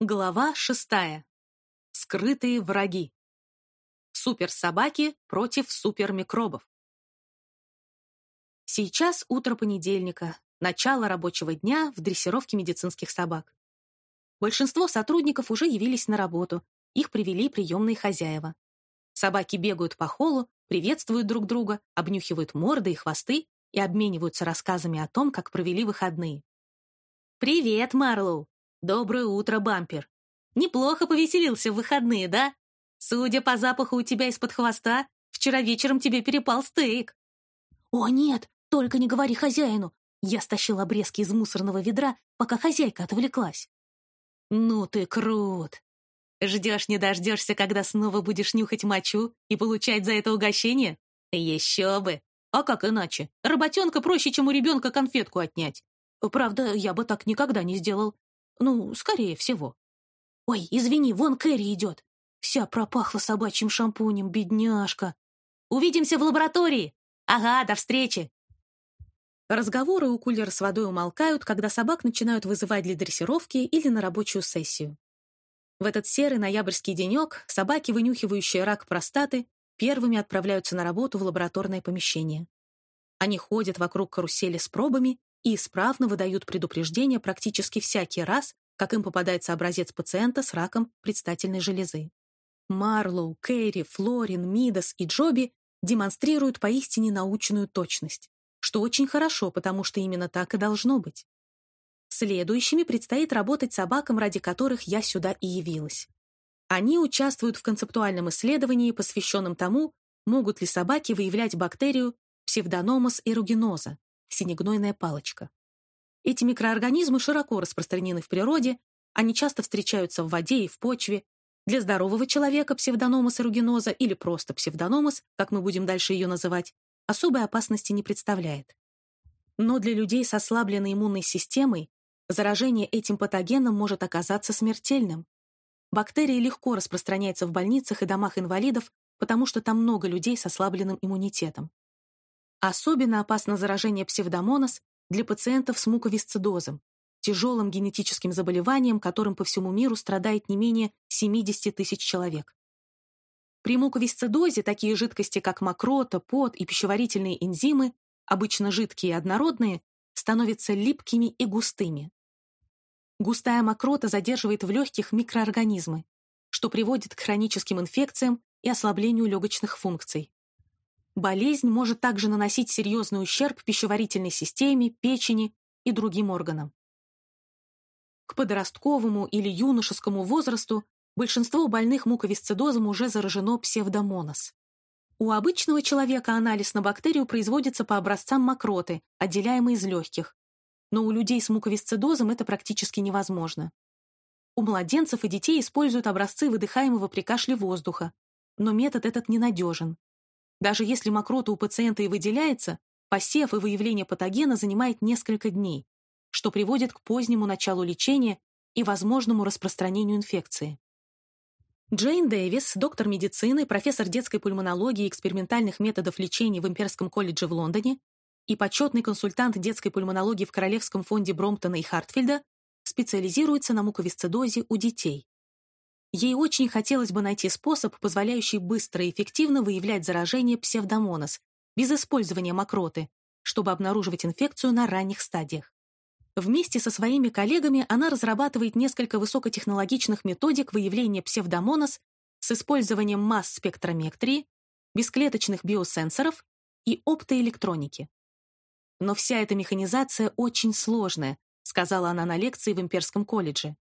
Глава шестая. Скрытые враги. Суперсобаки против супермикробов. Сейчас утро понедельника, начало рабочего дня в дрессировке медицинских собак. Большинство сотрудников уже явились на работу, их привели приемные хозяева. Собаки бегают по холлу, приветствуют друг друга, обнюхивают морды и хвосты и обмениваются рассказами о том, как провели выходные. «Привет, Марлоу!» «Доброе утро, бампер. Неплохо повеселился в выходные, да? Судя по запаху у тебя из-под хвоста, вчера вечером тебе перепал стейк». «О, нет, только не говори хозяину!» Я стащил обрезки из мусорного ведра, пока хозяйка отвлеклась. «Ну ты крут! Ждешь не дождешься, когда снова будешь нюхать мочу и получать за это угощение? Еще бы! А как иначе? Работенка проще, чем у ребенка конфетку отнять. Правда, я бы так никогда не сделал. Ну, скорее всего. Ой, извини, вон Кэрри идет. Вся пропахла собачьим шампунем, бедняжка. Увидимся в лаборатории. Ага, до встречи. Разговоры у кулера с водой умолкают, когда собак начинают вызывать для дрессировки или на рабочую сессию. В этот серый ноябрьский денек собаки, вынюхивающие рак простаты, первыми отправляются на работу в лабораторное помещение. Они ходят вокруг карусели с пробами и исправно выдают предупреждения практически всякий раз, как им попадается образец пациента с раком предстательной железы. Марлоу, Кэрри, Флорин, Мидас и Джоби демонстрируют поистине научную точность, что очень хорошо, потому что именно так и должно быть. Следующими предстоит работать собакам, ради которых я сюда и явилась. Они участвуют в концептуальном исследовании, посвященном тому, могут ли собаки выявлять бактерию псевдономос эрuginosa, синегнойная палочка. Эти микроорганизмы широко распространены в природе, они часто встречаются в воде и в почве. Для здорового человека псевдономос эругиноза или просто псевдономос, как мы будем дальше ее называть, особой опасности не представляет. Но для людей с ослабленной иммунной системой заражение этим патогеном может оказаться смертельным. Бактерия легко распространяется в больницах и домах инвалидов, потому что там много людей с ослабленным иммунитетом. Особенно опасно заражение псевдомонос для пациентов с муковисцидозом, тяжелым генетическим заболеванием, которым по всему миру страдает не менее 70 тысяч человек. При муковисцидозе такие жидкости, как мокрота, пот и пищеварительные энзимы, обычно жидкие и однородные, становятся липкими и густыми. Густая мокрота задерживает в легких микроорганизмы, что приводит к хроническим инфекциям и ослаблению легочных функций. Болезнь может также наносить серьезный ущерб пищеварительной системе, печени и другим органам. К подростковому или юношескому возрасту большинство больных муковисцидозом уже заражено псевдомонос. У обычного человека анализ на бактерию производится по образцам мокроты, отделяемой из легких. Но у людей с муковисцидозом это практически невозможно. У младенцев и детей используют образцы выдыхаемого при кашле воздуха, но метод этот ненадежен. Даже если мокрота у пациента и выделяется, посев и выявление патогена занимает несколько дней, что приводит к позднему началу лечения и возможному распространению инфекции. Джейн Дэвис, доктор медицины, профессор детской пульмонологии и экспериментальных методов лечения в Имперском колледже в Лондоне и почетный консультант детской пульмонологии в Королевском фонде Бромптона и Хартфилда, специализируется на муковисцидозе у детей. Ей очень хотелось бы найти способ, позволяющий быстро и эффективно выявлять заражение псевдомонос без использования мокроты, чтобы обнаруживать инфекцию на ранних стадиях. Вместе со своими коллегами она разрабатывает несколько высокотехнологичных методик выявления псевдомонос с использованием масс-спектрометрии, бесклеточных биосенсоров и оптоэлектроники. Но вся эта механизация очень сложная, сказала она на лекции в Имперском колледже.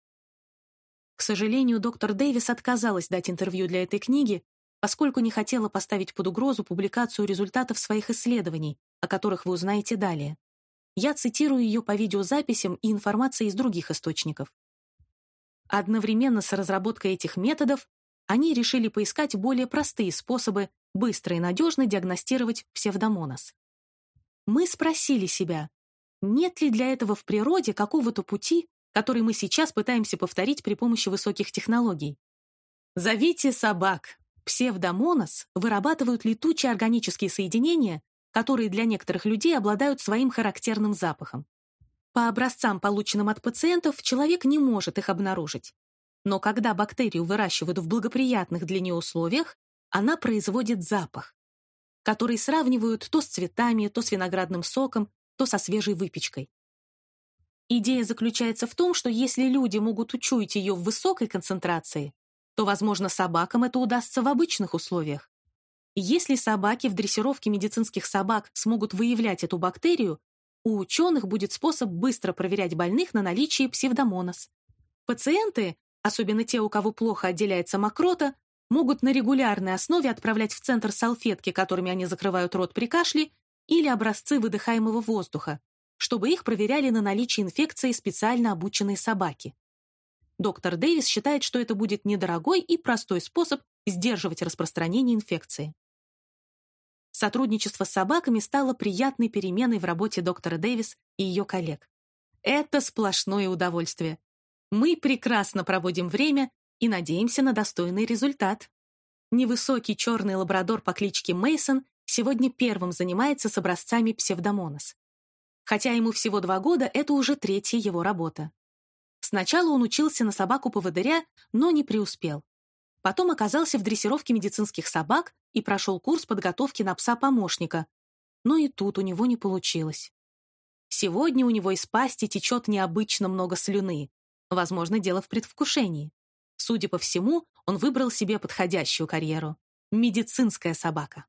К сожалению, доктор Дэвис отказалась дать интервью для этой книги, поскольку не хотела поставить под угрозу публикацию результатов своих исследований, о которых вы узнаете далее. Я цитирую ее по видеозаписям и информации из других источников. Одновременно с разработкой этих методов они решили поискать более простые способы быстро и надежно диагностировать псевдомонос. Мы спросили себя, нет ли для этого в природе какого-то пути, который мы сейчас пытаемся повторить при помощи высоких технологий. «Зовите собак», Псевдомонос вырабатывают летучие органические соединения, которые для некоторых людей обладают своим характерным запахом. По образцам, полученным от пациентов, человек не может их обнаружить. Но когда бактерию выращивают в благоприятных для нее условиях, она производит запах, который сравнивают то с цветами, то с виноградным соком, то со свежей выпечкой. Идея заключается в том, что если люди могут учуять ее в высокой концентрации, то, возможно, собакам это удастся в обычных условиях. Если собаки в дрессировке медицинских собак смогут выявлять эту бактерию, у ученых будет способ быстро проверять больных на наличие псевдомонос. Пациенты, особенно те, у кого плохо отделяется мокрота, могут на регулярной основе отправлять в центр салфетки, которыми они закрывают рот при кашле, или образцы выдыхаемого воздуха, чтобы их проверяли на наличие инфекции специально обученные собаки. Доктор Дэвис считает, что это будет недорогой и простой способ сдерживать распространение инфекции. Сотрудничество с собаками стало приятной переменой в работе доктора Дэвис и ее коллег. Это сплошное удовольствие. Мы прекрасно проводим время и надеемся на достойный результат. Невысокий черный лабрадор по кличке Мейсон сегодня первым занимается с образцами псевдомонос. Хотя ему всего два года, это уже третья его работа. Сначала он учился на собаку-поводыря, но не преуспел. Потом оказался в дрессировке медицинских собак и прошел курс подготовки на пса-помощника. Но и тут у него не получилось. Сегодня у него из пасти течет необычно много слюны. Возможно, дело в предвкушении. Судя по всему, он выбрал себе подходящую карьеру. Медицинская собака.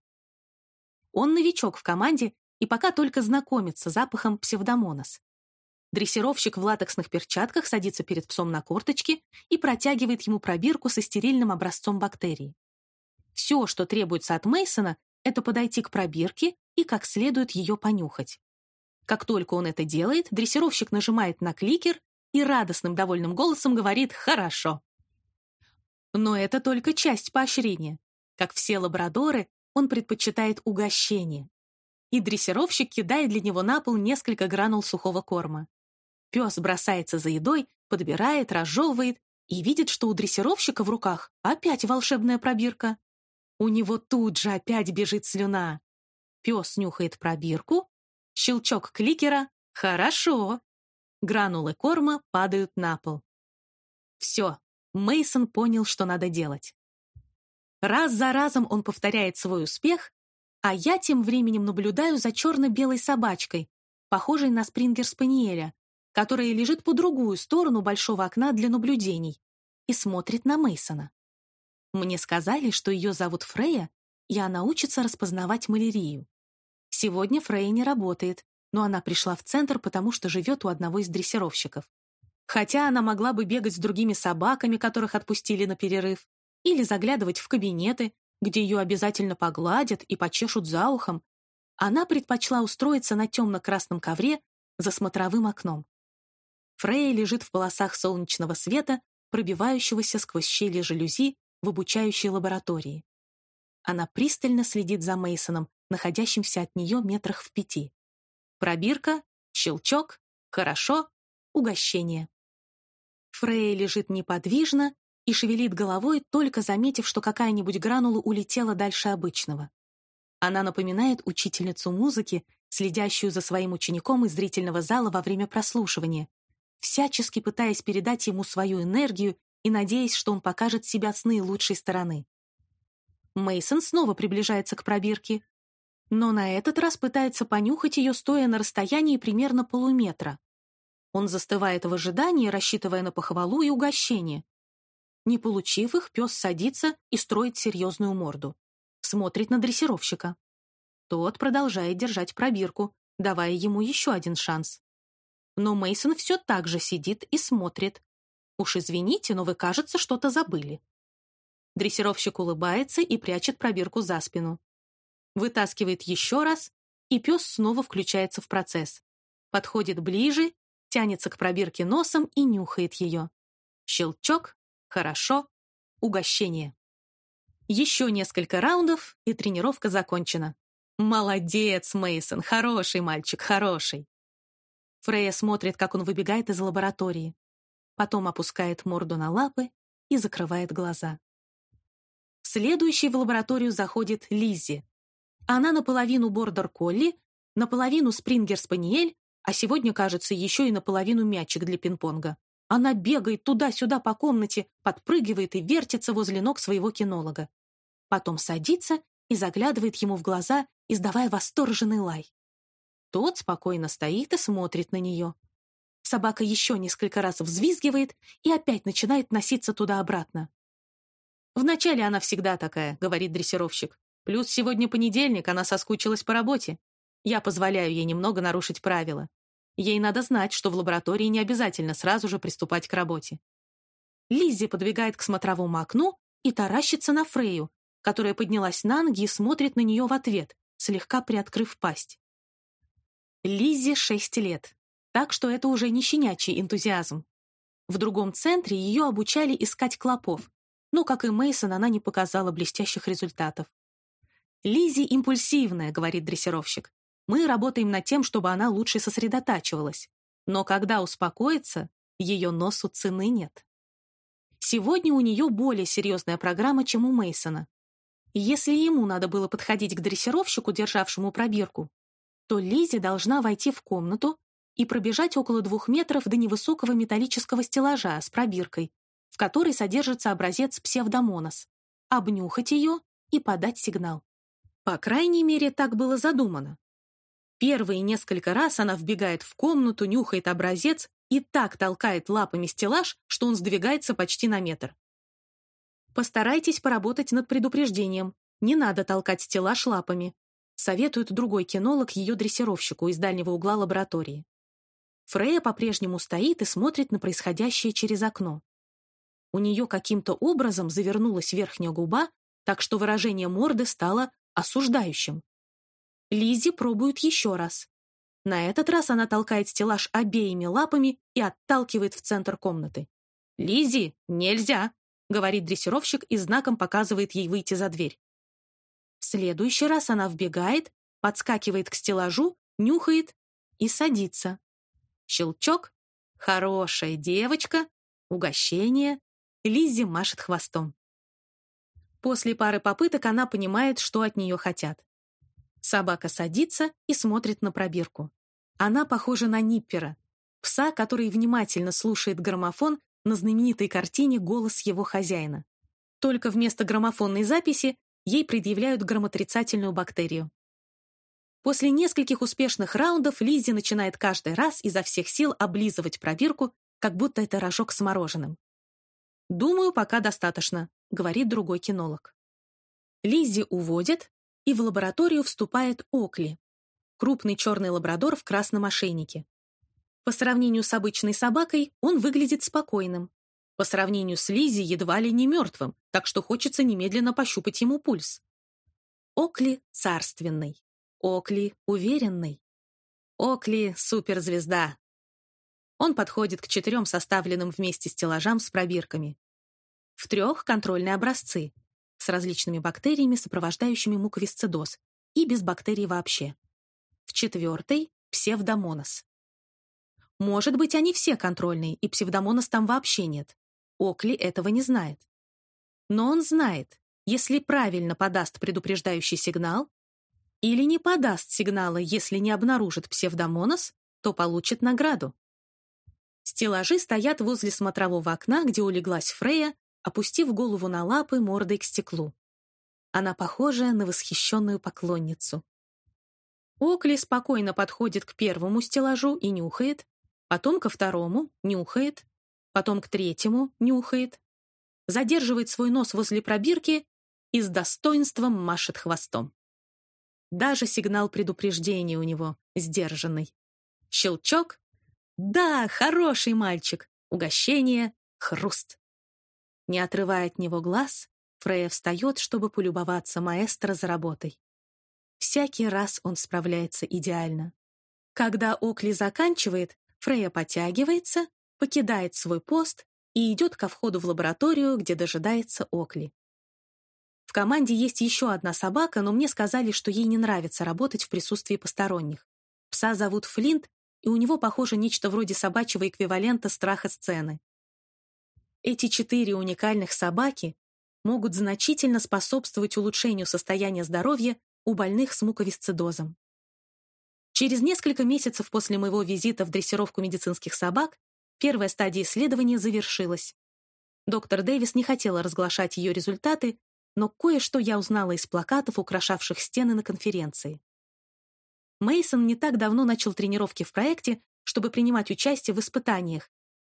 Он новичок в команде и пока только знакомится с запахом псевдомонос. Дрессировщик в латексных перчатках садится перед псом на корточки и протягивает ему пробирку со стерильным образцом бактерий. Все, что требуется от Мейсона, это подойти к пробирке и как следует ее понюхать. Как только он это делает, дрессировщик нажимает на кликер и радостным довольным голосом говорит «хорошо». Но это только часть поощрения. Как все лабрадоры, он предпочитает угощение. И дрессировщик кидает для него на пол несколько гранул сухого корма. Пес бросается за едой, подбирает, разжевывает и видит, что у дрессировщика в руках опять волшебная пробирка. У него тут же опять бежит слюна. Пес нюхает пробирку, щелчок кликера «Хорошо!» Гранулы корма падают на пол. Все, Мейсон понял, что надо делать. Раз за разом он повторяет свой успех, а я тем временем наблюдаю за черно-белой собачкой, похожей на спрингер-спаниеля, которая лежит по другую сторону большого окна для наблюдений и смотрит на Мейсона. Мне сказали, что ее зовут Фрея, и она учится распознавать малярию. Сегодня Фрея не работает, но она пришла в центр, потому что живет у одного из дрессировщиков. Хотя она могла бы бегать с другими собаками, которых отпустили на перерыв, или заглядывать в кабинеты, где ее обязательно погладят и почешут за ухом, она предпочла устроиться на темно-красном ковре за смотровым окном. Фрея лежит в полосах солнечного света, пробивающегося сквозь щели жалюзи в обучающей лаборатории. Она пристально следит за Мейсоном, находящимся от нее метрах в пяти. Пробирка, щелчок, хорошо, угощение. Фрей лежит неподвижно и шевелит головой, только заметив, что какая-нибудь гранула улетела дальше обычного. Она напоминает учительницу музыки, следящую за своим учеником из зрительного зала во время прослушивания, всячески пытаясь передать ему свою энергию и надеясь, что он покажет себя с наилучшей стороны. Мейсон снова приближается к пробирке, но на этот раз пытается понюхать ее, стоя на расстоянии примерно полуметра. Он застывает в ожидании, рассчитывая на похвалу и угощение. Не получив их, пес садится и строит серьезную морду. Смотрит на дрессировщика. Тот продолжает держать пробирку, давая ему еще один шанс. Но Мейсон все так же сидит и смотрит, Уж извините, но вы, кажется, что-то забыли. Дрессировщик улыбается и прячет пробирку за спину. Вытаскивает еще раз, и пес снова включается в процесс. Подходит ближе, тянется к пробирке носом и нюхает ее. Щелчок, хорошо, угощение. Еще несколько раундов, и тренировка закончена. Молодец, Мейсон, хороший мальчик, хороший. Фрея смотрит, как он выбегает из лаборатории потом опускает морду на лапы и закрывает глаза. Следующей в лабораторию заходит Лиззи. Она наполовину бордер-колли, наполовину спрингер-спаниель, а сегодня, кажется, еще и наполовину мячик для пинг-понга. Она бегает туда-сюда по комнате, подпрыгивает и вертится возле ног своего кинолога. Потом садится и заглядывает ему в глаза, издавая восторженный лай. Тот спокойно стоит и смотрит на нее. Собака еще несколько раз взвизгивает и опять начинает носиться туда-обратно. «Вначале она всегда такая», — говорит дрессировщик. «Плюс сегодня понедельник, она соскучилась по работе. Я позволяю ей немного нарушить правила. Ей надо знать, что в лаборатории не обязательно сразу же приступать к работе. Лиззи подбегает к смотровому окну и таращится на Фрею, которая поднялась на ноги и смотрит на нее в ответ, слегка приоткрыв пасть. Лиззи шесть лет, так что это уже не щенячий энтузиазм. В другом центре ее обучали искать клопов, но, как и Мейсон, она не показала блестящих результатов. Лизи импульсивная», — говорит дрессировщик. Мы работаем над тем, чтобы она лучше сосредотачивалась. Но когда успокоится, ее носу цены нет. Сегодня у нее более серьезная программа, чем у Мейсона. Если ему надо было подходить к дрессировщику, державшему пробирку, то Лизи должна войти в комнату и пробежать около двух метров до невысокого металлического стеллажа с пробиркой, в которой содержится образец псевдомонос, обнюхать ее и подать сигнал. По крайней мере, так было задумано. Первые несколько раз она вбегает в комнату, нюхает образец и так толкает лапами стеллаж, что он сдвигается почти на метр. Постарайтесь поработать над предупреждением. Не надо толкать стеллаж лапами. Советует другой кинолог ее дрессировщику из дальнего угла лаборатории. Фрея по-прежнему стоит и смотрит на происходящее через окно. У нее каким-то образом завернулась верхняя губа, так что выражение морды стало осуждающим. Лизи пробует еще раз. На этот раз она толкает стеллаж обеими лапами и отталкивает в центр комнаты. Лизи, нельзя!» — говорит дрессировщик и знаком показывает ей выйти за дверь. В следующий раз она вбегает, подскакивает к стеллажу, нюхает и садится. Щелчок. Хорошая девочка. Угощение. Лиззи машет хвостом. После пары попыток она понимает, что от нее хотят. Собака садится и смотрит на пробирку. Она похожа на Ниппера, пса, который внимательно слушает граммофон на знаменитой картине «Голос его хозяина». Только вместо граммофонной записи ей предъявляют грамотрицательную бактерию. После нескольких успешных раундов Лиззи начинает каждый раз изо всех сил облизывать пробирку, как будто это рожок с мороженым. «Думаю, пока достаточно», — говорит другой кинолог. Лиззи уводят, и в лабораторию вступает Окли, крупный черный лабрадор в красном ошейнике. По сравнению с обычной собакой он выглядит спокойным. По сравнению с Лизи едва ли не мертвым, так что хочется немедленно пощупать ему пульс. Окли царственный. Окли уверенный. Окли суперзвезда. Он подходит к четырем составленным вместе стеллажам с пробирками. В трех контрольные образцы, с различными бактериями, сопровождающими муковисцидоз, и без бактерий вообще. В четвертой — псевдомонос. Может быть, они все контрольные, и псевдомонос там вообще нет. Окли этого не знает. Но он знает, если правильно подаст предупреждающий сигнал или не подаст сигнала, если не обнаружит псевдомонос, то получит награду. Стеллажи стоят возле смотрового окна, где улеглась Фрея, опустив голову на лапы мордой к стеклу. Она похожа на восхищенную поклонницу. Окли спокойно подходит к первому стеллажу и нюхает, потом ко второму нюхает, потом к третьему нюхает, задерживает свой нос возле пробирки и с достоинством машет хвостом. Даже сигнал предупреждения у него сдержанный. Щелчок. Да, хороший мальчик. Угощение. Хруст. Не отрывая от него глаз, Фрея встает, чтобы полюбоваться маэстро за работой. Всякий раз он справляется идеально. Когда Окли заканчивает, Фрея подтягивается, покидает свой пост и идет ко входу в лабораторию, где дожидается Окли. В команде есть еще одна собака, но мне сказали, что ей не нравится работать в присутствии посторонних. Пса зовут Флинт, и у него, похоже, нечто вроде собачьего эквивалента страха сцены. Эти четыре уникальных собаки могут значительно способствовать улучшению состояния здоровья у больных с муковисцидозом. Через несколько месяцев после моего визита в дрессировку медицинских собак первая стадия исследования завершилась. Доктор Дэвис не хотела разглашать ее результаты, но кое-что я узнала из плакатов, украшавших стены на конференции. Мейсон не так давно начал тренировки в проекте, чтобы принимать участие в испытаниях,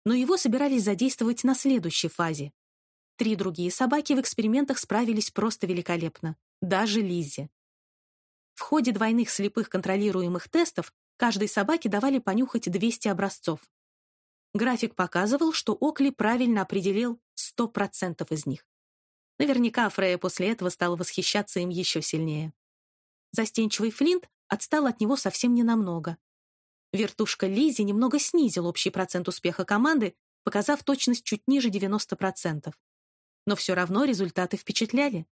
но его собирались задействовать на следующей фазе. Три другие собаки в экспериментах справились просто великолепно, даже Лиззи. В ходе двойных слепых контролируемых тестов каждой собаке давали понюхать 200 образцов. График показывал, что Окли правильно определил 100% из них. Наверняка Фрея после этого стала восхищаться им еще сильнее. Застенчивый Флинт отстал от него совсем ненамного. Вертушка Лизи немного снизил общий процент успеха команды, показав точность чуть ниже 90%. Но все равно результаты впечатляли.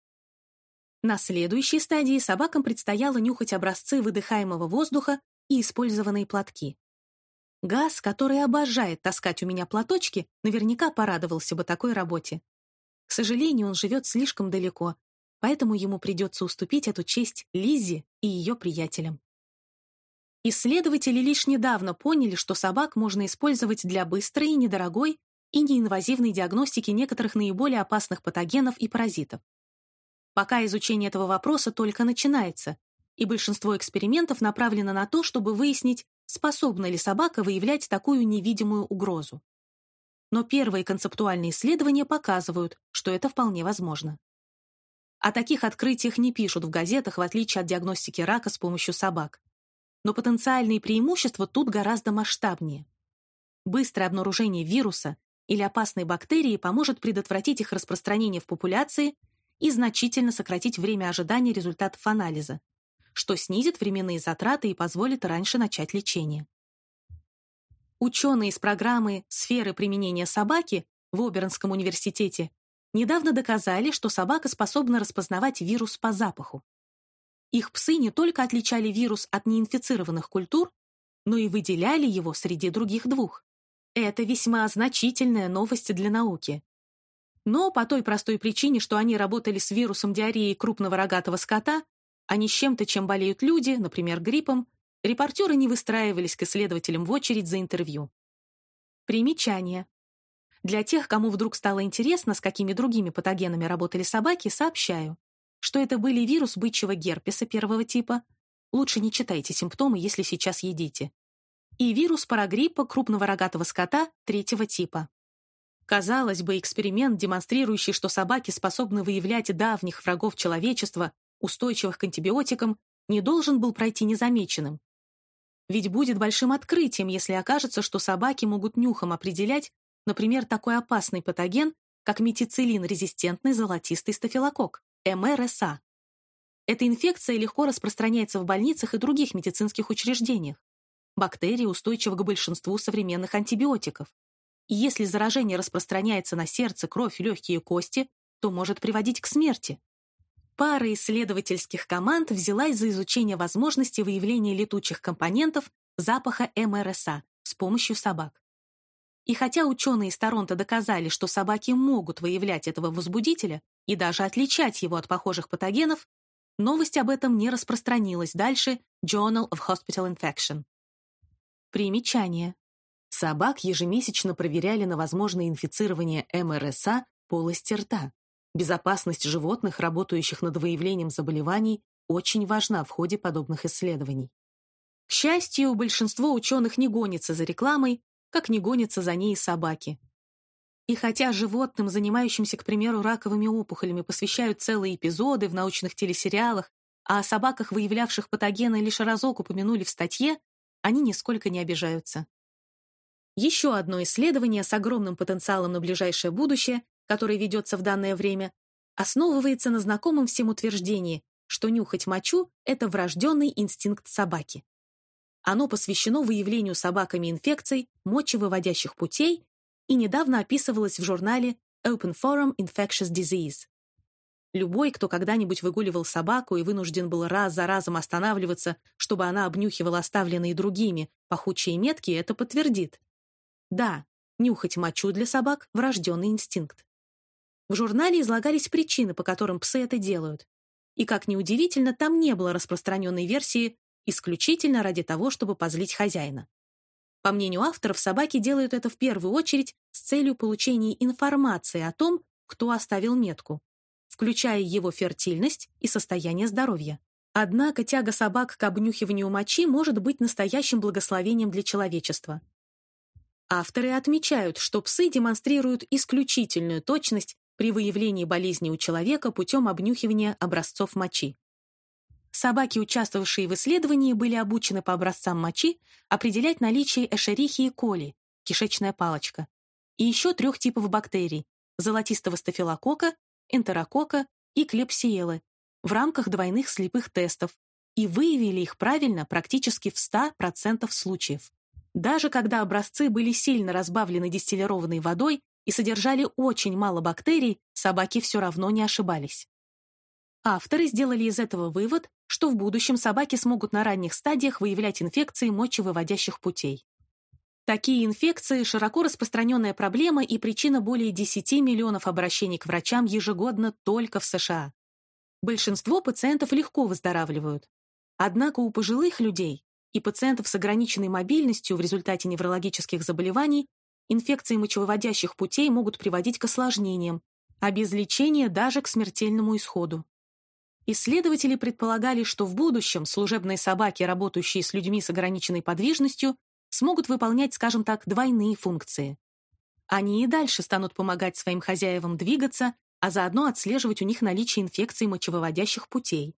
На следующей стадии собакам предстояло нюхать образцы выдыхаемого воздуха и использованные платки. Газ, который обожает таскать у меня платочки, наверняка порадовался бы такой работе. К сожалению, он живет слишком далеко, поэтому ему придется уступить эту честь Лиззе и ее приятелям. Исследователи лишь недавно поняли, что собак можно использовать для быстрой, недорогой и неинвазивной диагностики некоторых наиболее опасных патогенов и паразитов. Пока изучение этого вопроса только начинается, и большинство экспериментов направлено на то, чтобы выяснить, способна ли собака выявлять такую невидимую угрозу. Но первые концептуальные исследования показывают, что это вполне возможно. О таких открытиях не пишут в газетах, в отличие от диагностики рака с помощью собак. Но потенциальные преимущества тут гораздо масштабнее. Быстрое обнаружение вируса или опасной бактерии поможет предотвратить их распространение в популяции и значительно сократить время ожидания результатов анализа, что снизит временные затраты и позволит раньше начать лечение. Ученые из программы «Сферы применения собаки» в Обернском университете недавно доказали, что собака способна распознавать вирус по запаху. Их псы не только отличали вирус от неинфицированных культур, но и выделяли его среди других двух. Это весьма значительная новость для науки. Но по той простой причине, что они работали с вирусом диареи крупного рогатого скота, а не с чем-то, чем болеют люди, например, гриппом, репортеры не выстраивались к исследователям в очередь за интервью. Примечание. Для тех, кому вдруг стало интересно, с какими другими патогенами работали собаки, сообщаю, что это были вирус бычьего герпеса первого типа, лучше не читайте симптомы, если сейчас едите, и вирус парагриппа крупного рогатого скота третьего типа. Казалось бы, эксперимент, демонстрирующий, что собаки способны выявлять давних врагов человечества, устойчивых к антибиотикам, не должен был пройти незамеченным. Ведь будет большим открытием, если окажется, что собаки могут нюхом определять, например, такой опасный патоген, как метицилин-резистентный золотистый стафилококк, МРСА. Эта инфекция легко распространяется в больницах и других медицинских учреждениях. Бактерии устойчивы к большинству современных антибиотиков. И если заражение распространяется на сердце, кровь, легкие кости, то может приводить к смерти. Пара исследовательских команд взялась за изучение возможности выявления летучих компонентов запаха МРСА с помощью собак. И хотя ученые из Торонто доказали, что собаки могут выявлять этого возбудителя и даже отличать его от похожих патогенов, новость об этом не распространилась дальше Journal of Hospital Infection. Примечание. Собак ежемесячно проверяли на возможное инфицирование МРСА полости рта. Безопасность животных, работающих над выявлением заболеваний, очень важна в ходе подобных исследований. К счастью, большинство ученых не гонится за рекламой, как не гонятся за ней собаки. И хотя животным, занимающимся, к примеру, раковыми опухолями, посвящают целые эпизоды в научных телесериалах, а о собаках, выявлявших патогены, лишь разок упомянули в статье, они нисколько не обижаются. Еще одно исследование с огромным потенциалом на ближайшее будущее, которое ведется в данное время, основывается на знакомом всем утверждении, что нюхать мочу – это врожденный инстинкт собаки. Оно посвящено выявлению собаками инфекций, мочевыводящих путей и недавно описывалось в журнале Open Forum Infectious Disease. Любой, кто когда-нибудь выгуливал собаку и вынужден был раз за разом останавливаться, чтобы она обнюхивала оставленные другими пахучие метки, это подтвердит. Да, нюхать мочу для собак – врожденный инстинкт. В журнале излагались причины, по которым псы это делают. И, как ни удивительно, там не было распространенной версии исключительно ради того, чтобы позлить хозяина. По мнению авторов, собаки делают это в первую очередь с целью получения информации о том, кто оставил метку, включая его фертильность и состояние здоровья. Однако тяга собак к обнюхиванию мочи может быть настоящим благословением для человечества. Авторы отмечают, что псы демонстрируют исключительную точность при выявлении болезни у человека путем обнюхивания образцов мочи. Собаки, участвовавшие в исследовании, были обучены по образцам мочи определять наличие эшерихии коли, кишечная палочка, и еще трех типов бактерий – золотистого стафилокока, энтерокока и клепсиелы в рамках двойных слепых тестов и выявили их правильно практически в 100% случаев. Даже когда образцы были сильно разбавлены дистиллированной водой, и содержали очень мало бактерий, собаки все равно не ошибались. Авторы сделали из этого вывод, что в будущем собаки смогут на ранних стадиях выявлять инфекции мочевыводящих путей. Такие инфекции – широко распространенная проблема и причина более 10 миллионов обращений к врачам ежегодно только в США. Большинство пациентов легко выздоравливают. Однако у пожилых людей и пациентов с ограниченной мобильностью в результате неврологических заболеваний инфекции мочевыводящих путей могут приводить к осложнениям, а без лечения даже к смертельному исходу. Исследователи предполагали, что в будущем служебные собаки, работающие с людьми с ограниченной подвижностью, смогут выполнять, скажем так, двойные функции. Они и дальше станут помогать своим хозяевам двигаться, а заодно отслеживать у них наличие инфекций мочевыводящих путей.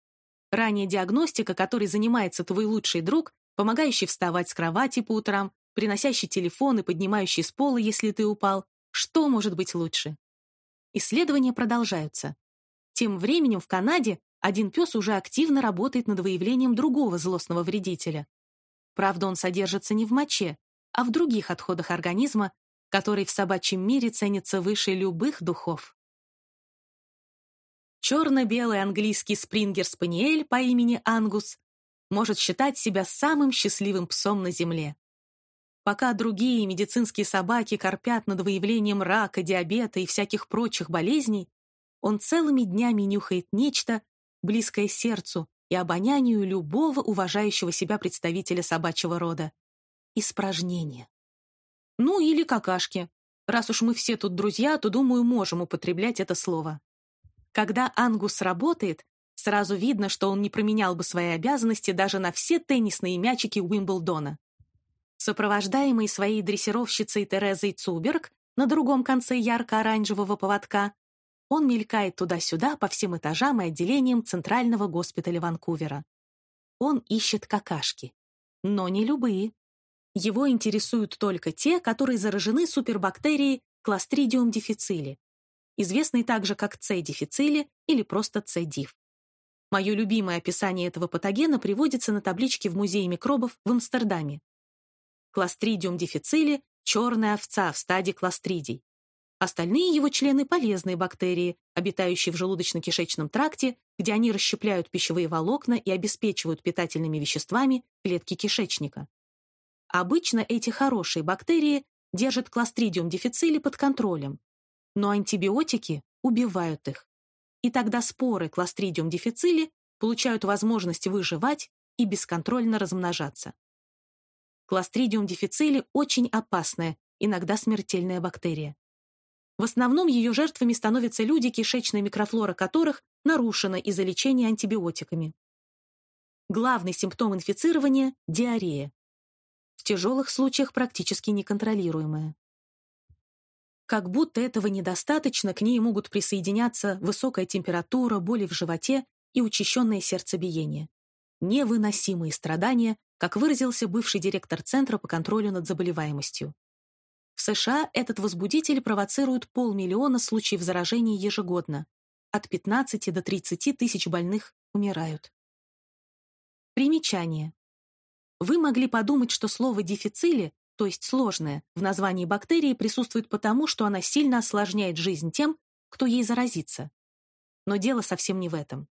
Ранняя диагностика, которой занимается твой лучший друг, помогающий вставать с кровати по утрам, приносящий телефон и поднимающий с пола, если ты упал. Что может быть лучше? Исследования продолжаются. Тем временем в Канаде один пес уже активно работает над выявлением другого злостного вредителя. Правда, он содержится не в моче, а в других отходах организма, который в собачьем мире ценится выше любых духов. Черно-белый английский спрингер-спаниель по имени Ангус может считать себя самым счастливым псом на Земле. Пока другие медицинские собаки корпят над выявлением рака, диабета и всяких прочих болезней, он целыми днями нюхает нечто, близкое сердцу и обонянию любого уважающего себя представителя собачьего рода. Испражнение. Ну или какашки. Раз уж мы все тут друзья, то, думаю, можем употреблять это слово. Когда Ангус работает, сразу видно, что он не променял бы свои обязанности даже на все теннисные мячики Уимблдона. Сопровождаемый своей дрессировщицей Терезой Цуберг на другом конце ярко-оранжевого поводка, он мелькает туда-сюда по всем этажам и отделениям Центрального госпиталя Ванкувера. Он ищет какашки. Но не любые. Его интересуют только те, которые заражены супербактерией Clostridium difficile, известной также как C. difficile или просто C. diff. Мое любимое описание этого патогена приводится на табличке в Музее микробов в Амстердаме. Кластридиум дифицили – черная овца в стадии кластридий. Остальные его члены – полезные бактерии, обитающие в желудочно-кишечном тракте, где они расщепляют пищевые волокна и обеспечивают питательными веществами клетки кишечника. Обычно эти хорошие бактерии держат кластридиум дифицили под контролем, но антибиотики убивают их. И тогда споры кластридиум дифицили получают возможность выживать и бесконтрольно размножаться. Кластридиум дифицили очень опасная, иногда смертельная бактерия. В основном ее жертвами становятся люди, кишечная микрофлора которых нарушена из-за лечения антибиотиками. Главный симптом инфицирования – диарея. В тяжелых случаях практически неконтролируемая. Как будто этого недостаточно, к ней могут присоединяться высокая температура, боли в животе и учащенное сердцебиение. Невыносимые страдания, как выразился бывший директор Центра по контролю над заболеваемостью. В США этот возбудитель провоцирует полмиллиона случаев заражения ежегодно. От 15 до 30 тысяч больных умирают. Примечание. Вы могли подумать, что слово «дефицили», то есть сложное, в названии бактерии присутствует потому, что она сильно осложняет жизнь тем, кто ей заразится. Но дело совсем не в этом.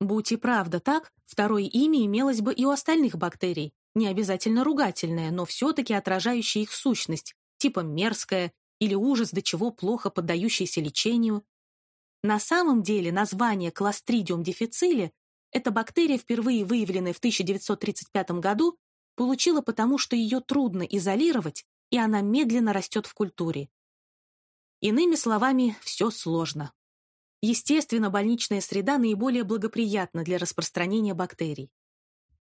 Будь и правда так, второе имя имелось бы и у остальных бактерий, не обязательно ругательное, но все-таки отражающее их сущность, типа мерзкое или ужас до чего плохо поддающееся лечению, На самом деле название Clostridium difficile эта бактерия, впервые выявленная в 1935 году, получила потому, что ее трудно изолировать, и она медленно растет в культуре. Иными словами, все сложно. Естественно, больничная среда наиболее благоприятна для распространения бактерий.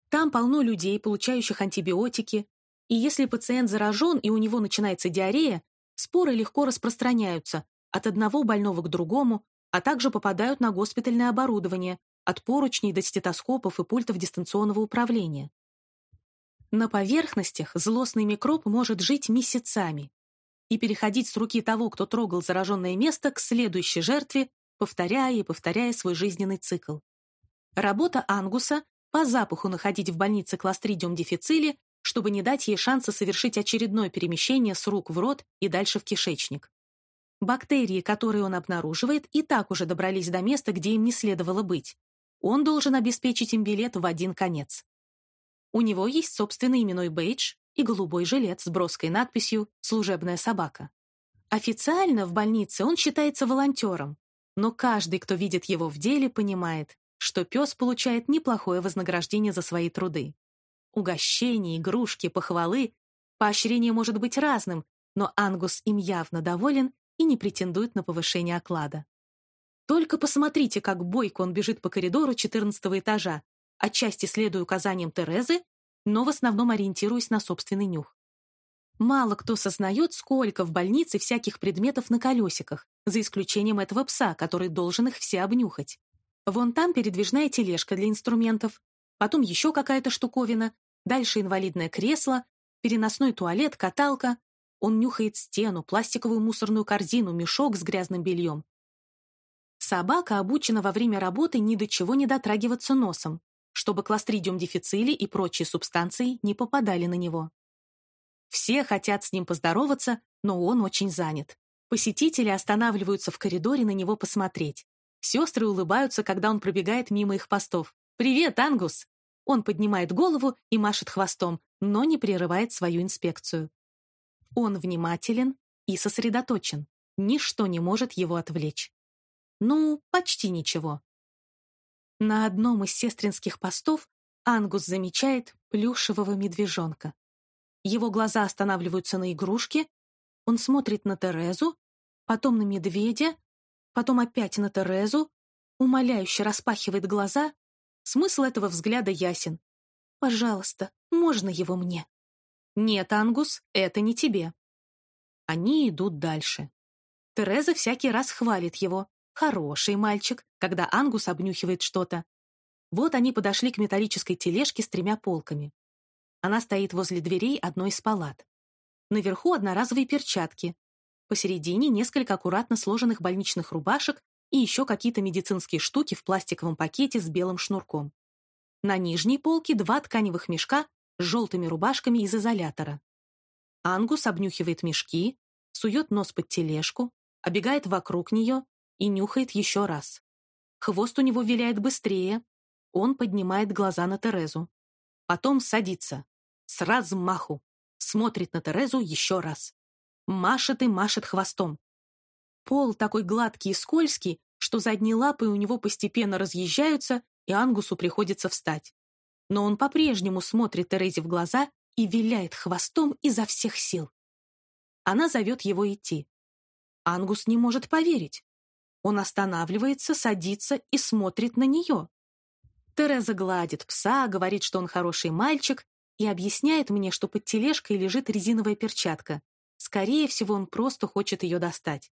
Там полно людей, получающих антибиотики, и если пациент заражен и у него начинается диарея, споры легко распространяются от одного больного к другому, а также попадают на госпитальное оборудование, от поручней до стетоскопов и пультов дистанционного управления. На поверхностях злостный микроб может жить месяцами и переходить с руки того, кто трогал зараженное место, к следующей жертве, повторяя и повторяя свой жизненный цикл. Работа ангуса – по запаху находить в больнице кластридиум дефицили, чтобы не дать ей шанса совершить очередное перемещение с рук в рот и дальше в кишечник. Бактерии, которые он обнаруживает, и так уже добрались до места, где им не следовало быть. Он должен обеспечить им билет в один конец. У него есть собственный именной бейдж и голубой жилет с броской надписью «Служебная собака». Официально в больнице он считается волонтером, но каждый, кто видит его в деле, понимает, что пес получает неплохое вознаграждение за свои труды. Угощения, игрушки, похвалы. Поощрение может быть разным, но Ангус им явно доволен и не претендует на повышение оклада. Только посмотрите, как бойко он бежит по коридору 14 этажа, отчасти следуя указаниям Терезы, но в основном ориентируясь на собственный нюх. Мало кто сознает, сколько в больнице всяких предметов на колесиках, за исключением этого пса, который должен их все обнюхать. Вон там передвижная тележка для инструментов, потом еще какая-то штуковина, дальше инвалидное кресло, переносной туалет, каталка. Он нюхает стену, пластиковую мусорную корзину, мешок с грязным бельем. Собака обучена во время работы ни до чего не дотрагиваться носом, чтобы кластридиум дефицили и прочие субстанции не попадали на него. Все хотят с ним поздороваться, но он очень занят. Посетители останавливаются в коридоре на него посмотреть. Сестры улыбаются, когда он пробегает мимо их постов. «Привет, Ангус!» Он поднимает голову и машет хвостом, но не прерывает свою инспекцию. Он внимателен и сосредоточен. Ничто не может его отвлечь. Ну, почти ничего. На одном из сестринских постов Ангус замечает плюшевого медвежонка. Его глаза останавливаются на игрушке, он смотрит на Терезу, потом на медведя, потом опять на Терезу, умоляюще распахивает глаза. Смысл этого взгляда ясен. «Пожалуйста, можно его мне?» «Нет, Ангус, это не тебе». Они идут дальше. Тереза всякий раз хвалит его, Хороший мальчик, когда Ангус обнюхивает что-то. Вот они подошли к металлической тележке с тремя полками. Она стоит возле дверей одной из палат. Наверху одноразовые перчатки. Посередине несколько аккуратно сложенных больничных рубашек и еще какие-то медицинские штуки в пластиковом пакете с белым шнурком. На нижней полке два тканевых мешка с желтыми рубашками из изолятора. Ангус обнюхивает мешки, сует нос под тележку, обегает вокруг нее и нюхает еще раз. Хвост у него виляет быстрее. Он поднимает глаза на Терезу. Потом садится. С размаху. Смотрит на Терезу еще раз. Машет и машет хвостом. Пол такой гладкий и скользкий, что задние лапы у него постепенно разъезжаются, и Ангусу приходится встать. Но он по-прежнему смотрит Терезе в глаза и виляет хвостом изо всех сил. Она зовет его идти. Ангус не может поверить. Он останавливается, садится и смотрит на нее. Тереза гладит пса, говорит, что он хороший мальчик, и объясняет мне, что под тележкой лежит резиновая перчатка. Скорее всего, он просто хочет ее достать.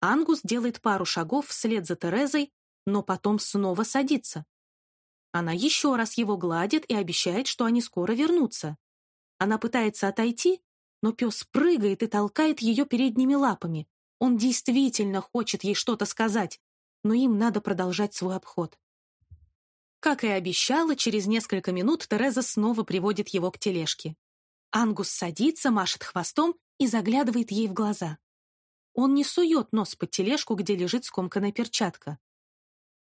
Ангус делает пару шагов вслед за Терезой, но потом снова садится. Она еще раз его гладит и обещает, что они скоро вернутся. Она пытается отойти, но пес прыгает и толкает ее передними лапами. Он действительно хочет ей что-то сказать, но им надо продолжать свой обход. Как и обещала, через несколько минут Тереза снова приводит его к тележке. Ангус садится, машет хвостом и заглядывает ей в глаза. Он не сует нос под тележку, где лежит скомканная перчатка.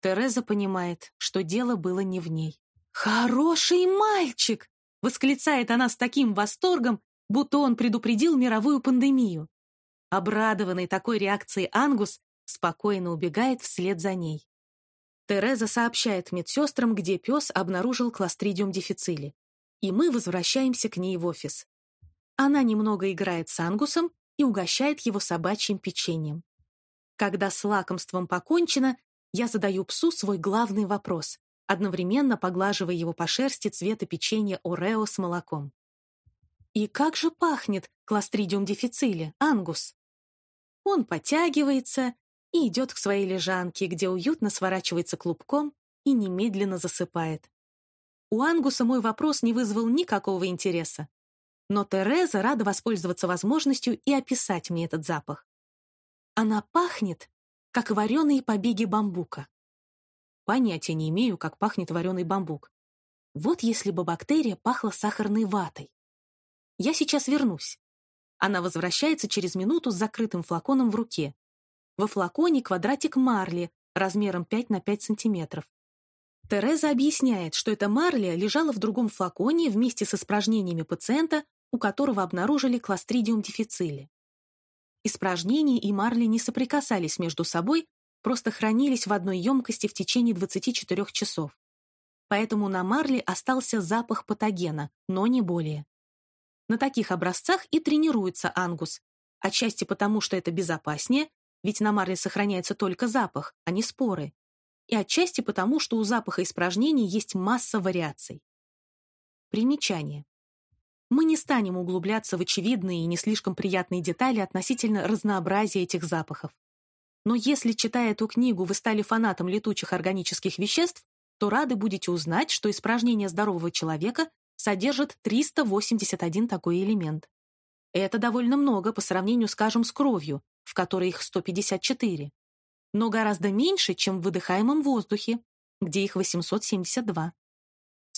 Тереза понимает, что дело было не в ней. «Хороший мальчик!» — восклицает она с таким восторгом, будто он предупредил мировую пандемию. Обрадованный такой реакцией Ангус спокойно убегает вслед за ней. Тереза сообщает медсестрам, где пес обнаружил кластридиум дефицили, и мы возвращаемся к ней в офис. Она немного играет с Ангусом и угощает его собачьим печеньем. Когда с лакомством покончено, я задаю псу свой главный вопрос, одновременно поглаживая его по шерсти цвета печенья Орео с молоком. «И как же пахнет кластридиум дефицили, Ангус?» Он подтягивается и идет к своей лежанке, где уютно сворачивается клубком и немедленно засыпает. У Ангуса мой вопрос не вызвал никакого интереса. Но Тереза рада воспользоваться возможностью и описать мне этот запах. Она пахнет, как вареные побеги бамбука. Понятия не имею, как пахнет вареный бамбук. Вот если бы бактерия пахла сахарной ватой. Я сейчас вернусь. Она возвращается через минуту с закрытым флаконом в руке. Во флаконе квадратик марли размером 5 на 5 сантиметров. Тереза объясняет, что эта марля лежала в другом флаконе вместе с испражнениями пациента, у которого обнаружили кластридиум дефицили. Испражнения и марли не соприкасались между собой, просто хранились в одной емкости в течение 24 часов. Поэтому на марле остался запах патогена, но не более. На таких образцах и тренируется ангус, отчасти потому, что это безопаснее, ведь на марле сохраняется только запах, а не споры, и отчасти потому, что у запаха испражнений есть масса вариаций. Примечание. Мы не станем углубляться в очевидные и не слишком приятные детали относительно разнообразия этих запахов. Но если, читая эту книгу, вы стали фанатом летучих органических веществ, то рады будете узнать, что испражнение здорового человека содержит 381 такой элемент. Это довольно много по сравнению, скажем, с кровью, в которой их 154, но гораздо меньше, чем в выдыхаемом воздухе, где их 872.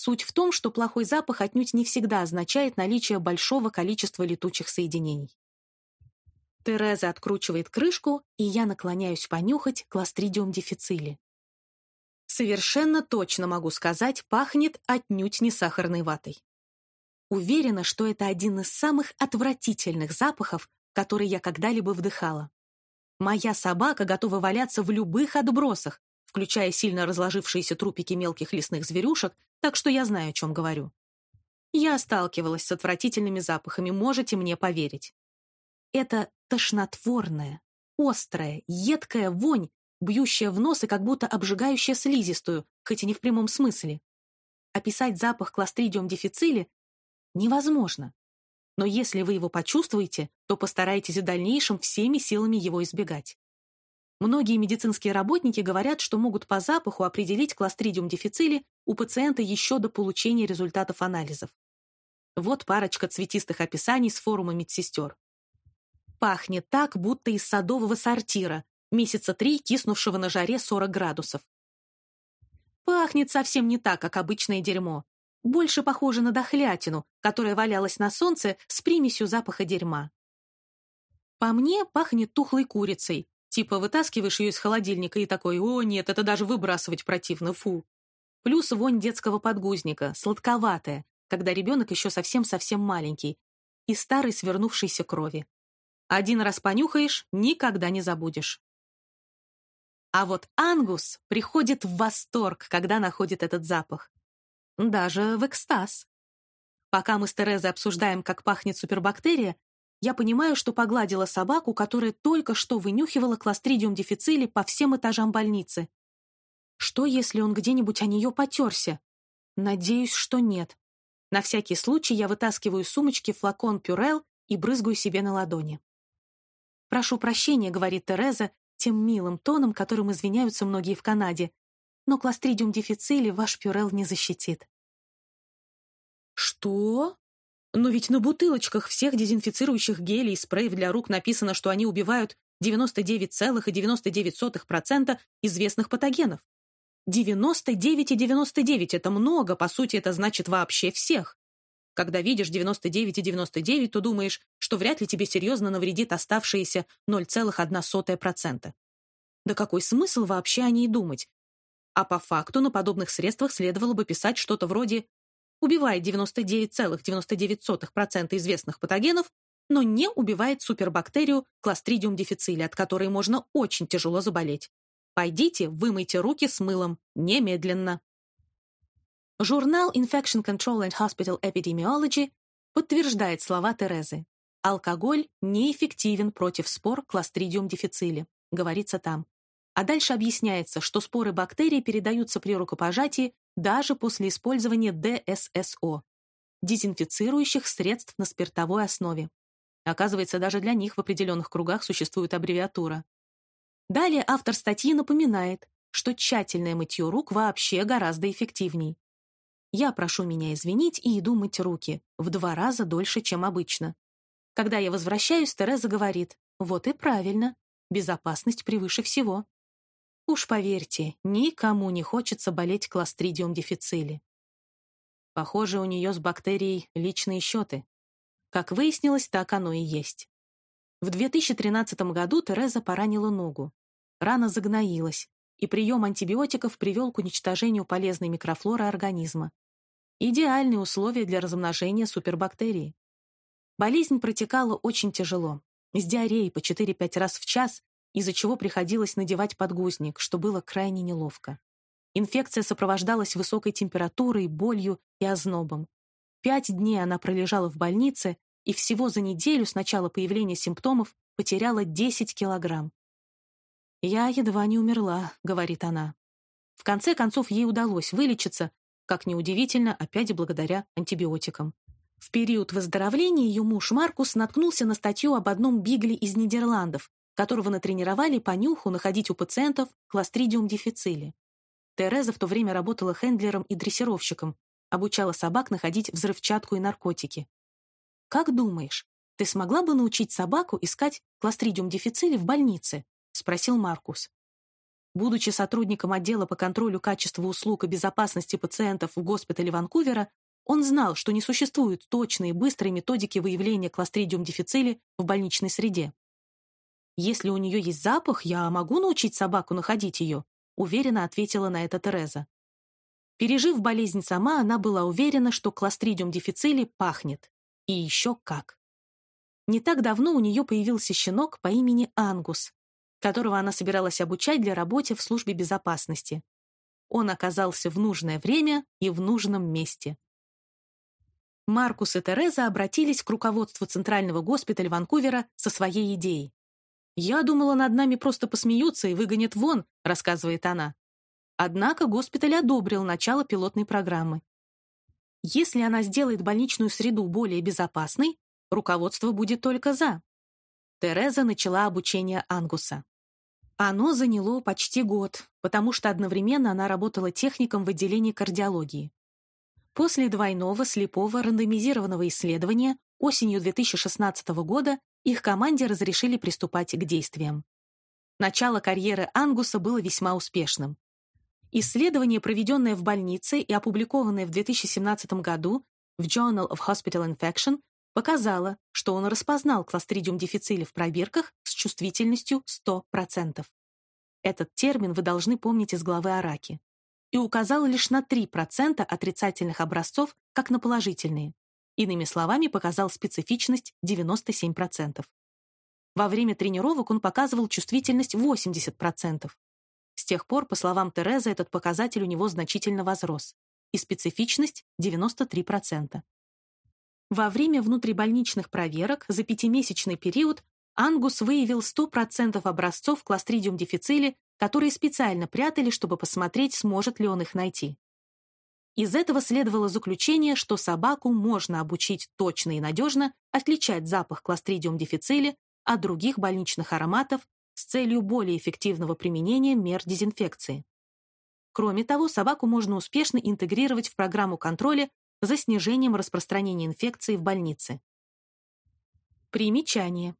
Суть в том, что плохой запах отнюдь не всегда означает наличие большого количества летучих соединений. Тереза откручивает крышку, и я наклоняюсь понюхать кластридиум дефицили. Совершенно точно могу сказать, пахнет отнюдь не сахарной ватой. Уверена, что это один из самых отвратительных запахов, который я когда-либо вдыхала. Моя собака готова валяться в любых отбросах, включая сильно разложившиеся трупики мелких лесных зверюшек, так что я знаю, о чем говорю. Я сталкивалась с отвратительными запахами, можете мне поверить. Это тошнотворная, острая, едкая вонь, бьющая в нос и как будто обжигающая слизистую, хоть и не в прямом смысле. Описать запах кластридиум дефицили невозможно. Но если вы его почувствуете, то постарайтесь в дальнейшем всеми силами его избегать. Многие медицинские работники говорят, что могут по запаху определить кластридиум дефицили у пациента еще до получения результатов анализов. Вот парочка цветистых описаний с форума медсестер. Пахнет так, будто из садового сортира, месяца три киснувшего на жаре 40 градусов. Пахнет совсем не так, как обычное дерьмо. Больше похоже на дохлятину, которая валялась на солнце с примесью запаха дерьма. По мне, пахнет тухлой курицей, Типа вытаскиваешь ее из холодильника и такой, о нет, это даже выбрасывать противно, фу. Плюс вонь детского подгузника, сладковатая, когда ребенок еще совсем-совсем маленький, и старой свернувшейся крови. Один раз понюхаешь, никогда не забудешь. А вот Ангус приходит в восторг, когда находит этот запах. Даже в экстаз. Пока мы с Терезой обсуждаем, как пахнет супербактерия, я понимаю, что погладила собаку, которая только что вынюхивала кластридиум дефицили по всем этажам больницы. Что, если он где-нибудь о нее потерся? Надеюсь, что нет. На всякий случай я вытаскиваю из сумочки флакон пюрел и брызгаю себе на ладони. «Прошу прощения», — говорит Тереза, тем милым тоном, которым извиняются многие в Канаде, но кластридиум дефицили ваш пюрел не защитит. «Что?» Но ведь на бутылочках всех дезинфицирующих гелей и спреев для рук написано, что они убивают 99,99% известных патогенов. 99,99 это много, по сути, это значит вообще всех. Когда видишь 99,99, то думаешь, что вряд ли тебе серьезно навредит оставшиеся 0,1%. Да какой смысл вообще о ней думать? А по факту на подобных средствах следовало бы писать что-то вроде убивает 99,99% ,99 известных патогенов, но не убивает супербактерию Clostridium difficile, от которой можно очень тяжело заболеть. Пойдите, вымойте руки с мылом. Немедленно. Журнал Infection Control and Hospital Epidemiology подтверждает слова Терезы. Алкоголь неэффективен против спор Clostridium difficile, говорится там. А дальше объясняется, что споры бактерий передаются при рукопожатии даже после использования ДССО – дезинфицирующих средств на спиртовой основе. Оказывается, даже для них в определенных кругах существует аббревиатура. Далее автор статьи напоминает, что тщательное мытье рук вообще гораздо эффективней. Я прошу меня извинить и иду мыть руки, в два раза дольше, чем обычно. Когда я возвращаюсь, Тереза говорит, вот и правильно, безопасность превыше всего. Уж поверьте, никому не хочется болеть кластридиум дефицили. Похоже, у нее с бактерией личные счеты. Как выяснилось, так оно и есть. В 2013 году Тереза поранила ногу. Рана загноилась, и прием антибиотиков привел к уничтожению полезной микрофлоры организма. Идеальные условия для размножения супербактерий. Болезнь протекала очень тяжело, с диареей по 4-5 раз в час, из-за чего приходилось надевать подгузник, что было крайне неловко. Инфекция сопровождалась высокой температурой, болью и ознобом. Пять дней она пролежала в больнице, и всего за неделю с начала появления симптомов потеряла 10 килограмм. «Я едва не умерла», — говорит она. В конце концов, ей удалось вылечиться, как неудивительно, опять благодаря антибиотикам. В период выздоровления ее муж Маркус наткнулся на статью об одном бигле из Нидерландов, которого натренировали по нюху находить у пациентов кластридиум дефицили. Тереза в то время работала хендлером и дрессировщиком, обучала собак находить взрывчатку и наркотики. «Как думаешь, ты смогла бы научить собаку искать кластридиум дефицили в больнице?» — спросил Маркус. Будучи сотрудником отдела по контролю качества услуг и безопасности пациентов в госпитале Ванкувера, он знал, что не существует точной и быстрой методики выявления кластридиум дефицили в больничной среде. «Если у нее есть запах, я могу научить собаку находить ее», уверенно ответила на это Тереза. Пережив болезнь сама, она была уверена, что кластридиум дефицили пахнет. И еще как. Не так давно у нее появился щенок по имени Ангус, которого она собиралась обучать для работы в службе безопасности. Он оказался в нужное время и в нужном месте. Маркус и Тереза обратились к руководству Центрального госпиталя Ванкувера со своей идеей. «Я думала, над нами просто посмеются и выгонят вон», — рассказывает она. Однако госпиталь одобрил начало пилотной программы. Если она сделает больничную среду более безопасной, руководство будет только за. Тереза начала обучение Ангуса. Оно заняло почти год, потому что одновременно она работала техником в отделении кардиологии. После двойного слепого рандомизированного исследования осенью 2016 года их команде разрешили приступать к действиям. Начало карьеры Ангуса было весьма успешным. Исследование, проведенное в больнице и опубликованное в 2017 году в Journal of Hospital Infection, показало, что он распознал кластридиум дефицили в пробирках с чувствительностью 100%. Этот термин вы должны помнить из главы о раке. И указал лишь на 3% отрицательных образцов, как на положительные. Иными словами, показал специфичность 97%. Во время тренировок он показывал чувствительность 80%. С тех пор, по словам Терезы, этот показатель у него значительно возрос, и специфичность — 93%. Во время внутрибольничных проверок за пятимесячный период Ангус выявил 100% образцов кластридиум дефицили, которые специально прятали, чтобы посмотреть, сможет ли он их найти. Из этого следовало заключение, что собаку можно обучить точно и надежно отличать запах кластридиум дефицили от других больничных ароматов с целью более эффективного применения мер дезинфекции. Кроме того, собаку можно успешно интегрировать в программу контроля за снижением распространения инфекции в больнице. Примечание.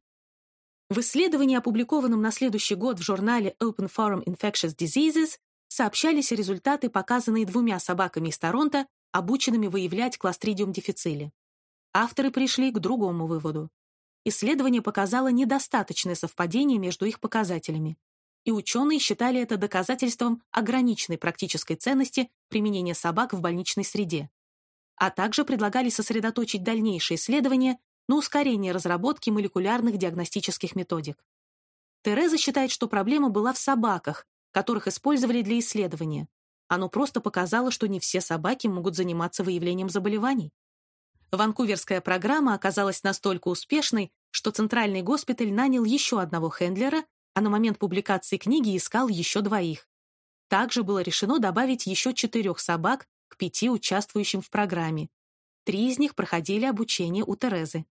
В исследовании, опубликованном на следующий год в журнале Open Forum Infectious Diseases, сообщались результаты, показанные двумя собаками из Торонто, обученными выявлять кластридиум дефицили. Авторы пришли к другому выводу исследование показало недостаточное совпадение между их показателями, и ученые считали это доказательством ограниченной практической ценности применения собак в больничной среде, а также предлагали сосредоточить дальнейшие исследования на ускорение разработки молекулярных диагностических методик. Тереза считает, что проблема была в собаках, которых использовали для исследования. Оно просто показало, что не все собаки могут заниматься выявлением заболеваний. Ванкуверская программа оказалась настолько успешной, что Центральный госпиталь нанял еще одного хендлера, а на момент публикации книги искал еще двоих. Также было решено добавить еще четырех собак к пяти участвующим в программе. Три из них проходили обучение у Терезы.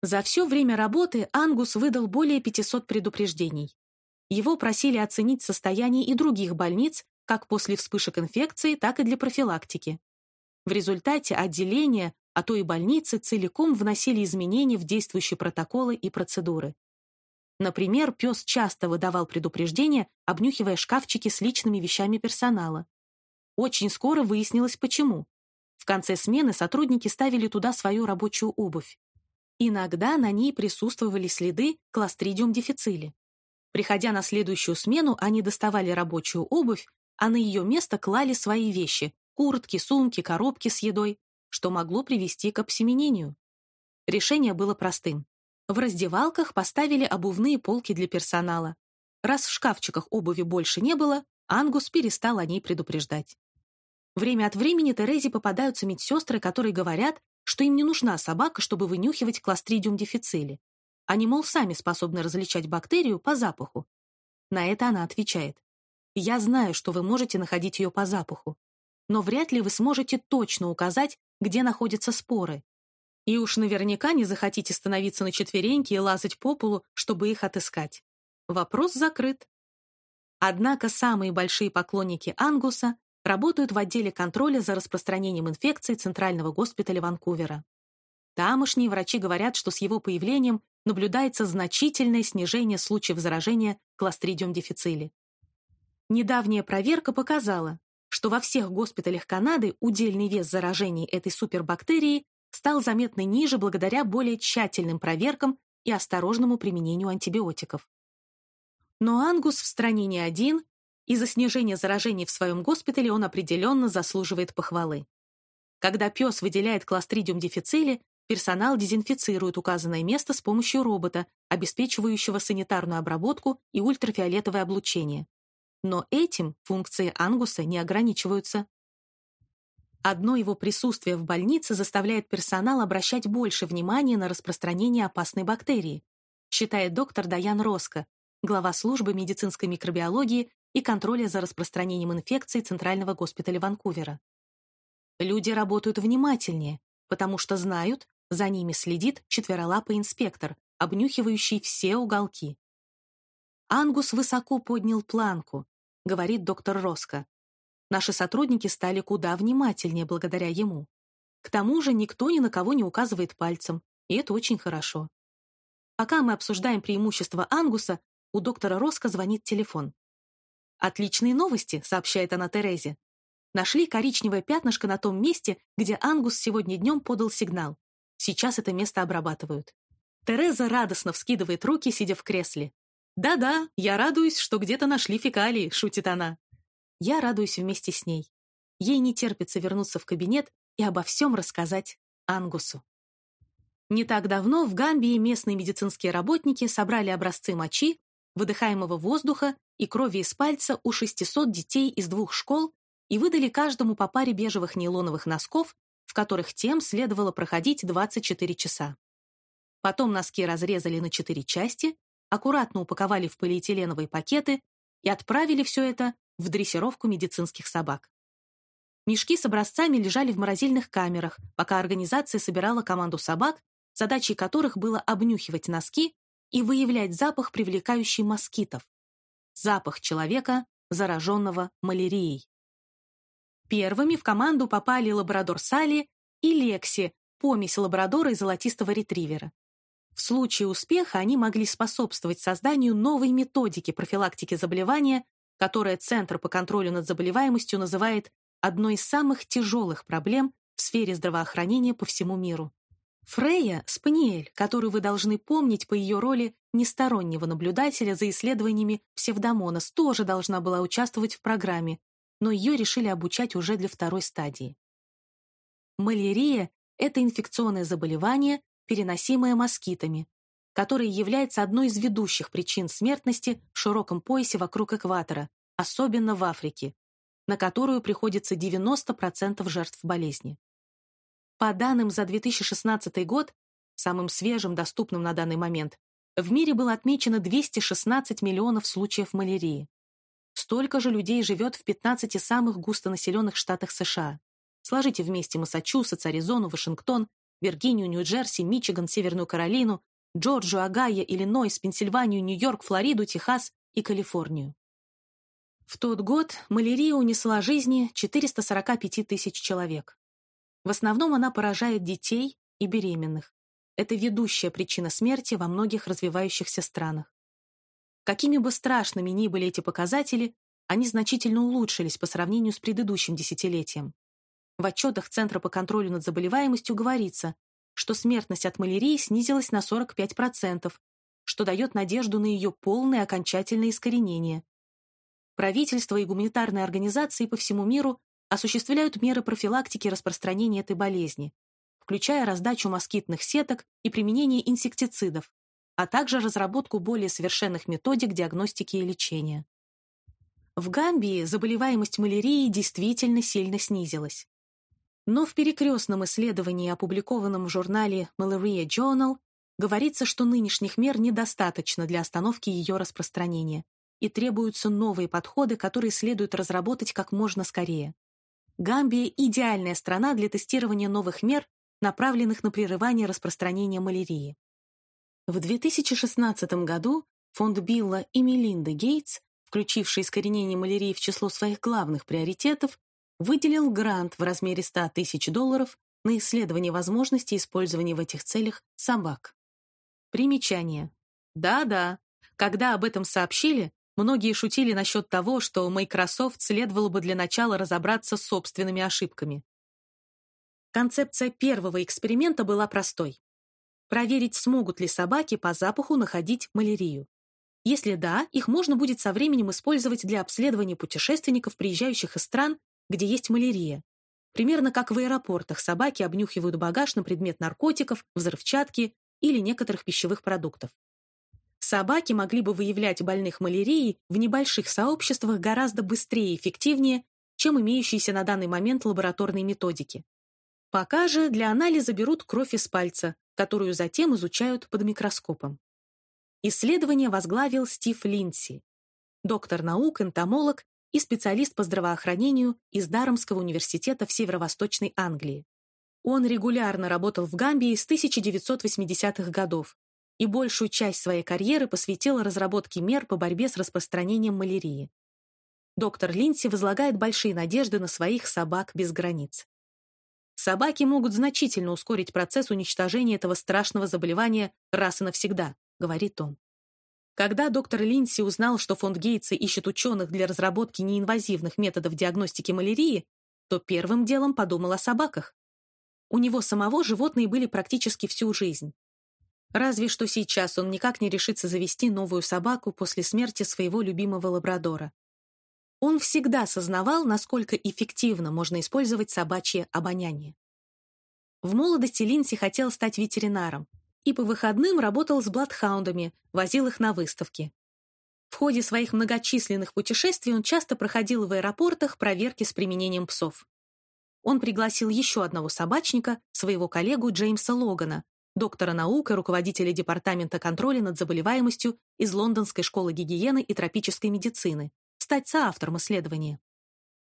За все время работы Ангус выдал более 500 предупреждений. Его просили оценить состояние и других больниц, как после вспышек инфекции, так и для профилактики. В результате отделения, а то и больницы целиком вносили изменения в действующие протоколы и процедуры. Например, пес часто выдавал предупреждения, обнюхивая шкафчики с личными вещами персонала. Очень скоро выяснилось, почему. В конце смены сотрудники ставили туда свою рабочую обувь. Иногда на ней присутствовали следы кластридиум дефицили. Приходя на следующую смену, они доставали рабочую обувь, а на ее место клали свои вещи — куртки, сумки, коробки с едой, что могло привести к обсеменению. Решение было простым. В раздевалках поставили обувные полки для персонала. Раз в шкафчиках обуви больше не было, Ангус перестал о ней предупреждать. Время от времени Терезе попадаются медсестры, которые говорят, что им не нужна собака, чтобы вынюхивать кластридиум дефицили. Они, мол, сами способны различать бактерию по запаху. На это она отвечает. «Я знаю, что вы можете находить ее по запаху, но вряд ли вы сможете точно указать, где находятся споры. И уж наверняка не захотите становиться на четвереньки и лазать по полу, чтобы их отыскать. Вопрос закрыт. Однако самые большие поклонники Ангуса работают в отделе контроля за распространением инфекций Центрального госпиталя Ванкувера. Тамошние врачи говорят, что с его появлением наблюдается значительное снижение случаев заражения кластридиум дефицили. Недавняя проверка показала, что во всех госпиталях Канады удельный вес заражений этой супербактерией стал заметно ниже благодаря более тщательным проверкам и осторожному применению антибиотиков. Но Ангус в стране не один, из-за снижения заражений в своем госпитале он определенно заслуживает похвалы. Когда пес выделяет кластридиум дефицили, персонал дезинфицирует указанное место с помощью робота, обеспечивающего санитарную обработку и ультрафиолетовое облучение. Но этим функции ангуса не ограничиваются. Одно его присутствие в больнице заставляет персонал обращать больше внимания на распространение опасной бактерии, считает доктор Даян Роско, глава службы медицинской микробиологии и контроля за распространением инфекций Центрального госпиталя Ванкувера. Люди работают внимательнее, потому что знают, за ними следит четверолапый инспектор, обнюхивающий все уголки. Ангус высоко поднял планку, говорит доктор Роско. Наши сотрудники стали куда внимательнее благодаря ему. К тому же никто ни на кого не указывает пальцем, и это очень хорошо. Пока мы обсуждаем преимущества Ангуса, у доктора Роско звонит телефон. «Отличные новости», — сообщает она Терезе. Нашли коричневое пятнышко на том месте, где Ангус сегодня днем подал сигнал. Сейчас это место обрабатывают. Тереза радостно вскидывает руки, сидя в кресле. «Да-да, я радуюсь, что где-то нашли фекалии», — шутит она. Я радуюсь вместе с ней. Ей не терпится вернуться в кабинет и обо всем рассказать Ангусу. Не так давно в Гамбии местные медицинские работники собрали образцы мочи, выдыхаемого воздуха и крови из пальца у 600 детей из двух школ и выдали каждому по паре бежевых нейлоновых носков, в которых тем следовало проходить 24 часа. Потом носки разрезали на четыре части, аккуратно упаковали в полиэтиленовые пакеты и отправили все это в дрессировку медицинских собак. Мешки с образцами лежали в морозильных камерах, пока организация собирала команду собак, задачей которых было обнюхивать носки и выявлять запах, привлекающий москитов запах человека, зараженного малярией. Первыми в команду попали лабрадор Салли и Лекси, помесь лабрадора и золотистого ретривера. В случае успеха они могли способствовать созданию новой методики профилактики заболевания, которая Центр по контролю над заболеваемостью называет одной из самых тяжелых проблем в сфере здравоохранения по всему миру. Фрейя — спаниель, которую вы должны помнить по ее роли нестороннего наблюдателя за исследованиями псевдомонос, тоже должна была участвовать в программе, но ее решили обучать уже для второй стадии. Малярия — это инфекционное заболевание, переносимая москитами, которая является одной из ведущих причин смертности в широком поясе вокруг экватора, особенно в Африке, на которую приходится 90% жертв болезни. По данным за 2016 год, самым свежим, доступным на данный момент, в мире было отмечено 216 миллионов случаев малярии. Столько же людей живет в 15 самых густонаселенных штатах США. Сложите вместе Массачусетс, Аризону, Вашингтон, Виргинию, Нью-Джерси, Мичиган, Северную Каролину, Джорджию, Огайо, Иллинойс, Пенсильванию, Нью-Йорк, Флориду, Техас и Калифорнию. В тот год малярия унесла жизни 445 тысяч человек. В основном она поражает детей и беременных. Это ведущая причина смерти во многих развивающихся странах. Какими бы страшными ни были эти показатели, они значительно улучшились по сравнению с предыдущим десятилетием. В отчетах Центра по контролю над заболеваемостью говорится, что смертность от малярии снизилась на 45%, что дает надежду на ее полное окончательное искоренение. Правительства и гуманитарные организации по всему миру осуществляют меры профилактики распространения этой болезни, включая раздачу москитных сеток и применение инсектицидов, а также разработку более совершенных методик диагностики и лечения. В Гамбии заболеваемость малярией действительно сильно снизилась. Но в перекрестном исследовании, опубликованном в журнале Malaria Journal, говорится, что нынешних мер недостаточно для остановки ее распространения, и требуются новые подходы, которые следует разработать как можно скорее. Гамбия – идеальная страна для тестирования новых мер, направленных на прерывание распространения малярии. В 2016 году фонд Билла и Мелинды Гейтс, включивший искоренение малярии в число своих главных приоритетов, выделил грант в размере 100 тысяч долларов на исследование возможности использования в этих целях собак. Примечание. Да-да, когда об этом сообщили, многие шутили насчет того, что Microsoft следовало бы для начала разобраться с собственными ошибками. Концепция первого эксперимента была простой. Проверить, смогут ли собаки по запаху находить малярию. Если да, их можно будет со временем использовать для обследования путешественников, приезжающих из стран, где есть малярия. Примерно как в аэропортах собаки обнюхивают багаж на предмет наркотиков, взрывчатки или некоторых пищевых продуктов. Собаки могли бы выявлять больных малярией в небольших сообществах гораздо быстрее и эффективнее, чем имеющиеся на данный момент лабораторные методики. Пока же для анализа берут кровь из пальца, которую затем изучают под микроскопом. Исследование возглавил Стив Линдси, доктор наук, энтомолог и специалист по здравоохранению из Дарамского университета в северо-восточной Англии. Он регулярно работал в Гамбии с 1980-х годов и большую часть своей карьеры посвятил разработке мер по борьбе с распространением малярии. Доктор Линси возлагает большие надежды на своих собак без границ. Собаки могут значительно ускорить процесс уничтожения этого страшного заболевания раз и навсегда, говорит он. Когда доктор Линси узнал, что фонд Гейтса ищет ученых для разработки неинвазивных методов диагностики малярии, то первым делом подумал о собаках. У него самого животные были практически всю жизнь. Разве что сейчас он никак не решится завести новую собаку после смерти своего любимого лабрадора. Он всегда сознавал, насколько эффективно можно использовать собачье обоняние. В молодости Линси хотел стать ветеринаром, и по выходным работал с бладхаундами, возил их на выставки. В ходе своих многочисленных путешествий он часто проходил в аэропортах проверки с применением псов. Он пригласил еще одного собачника, своего коллегу Джеймса Логана, доктора наук и руководителя Департамента контроля над заболеваемостью из Лондонской школы гигиены и тропической медицины, стать соавтором исследования.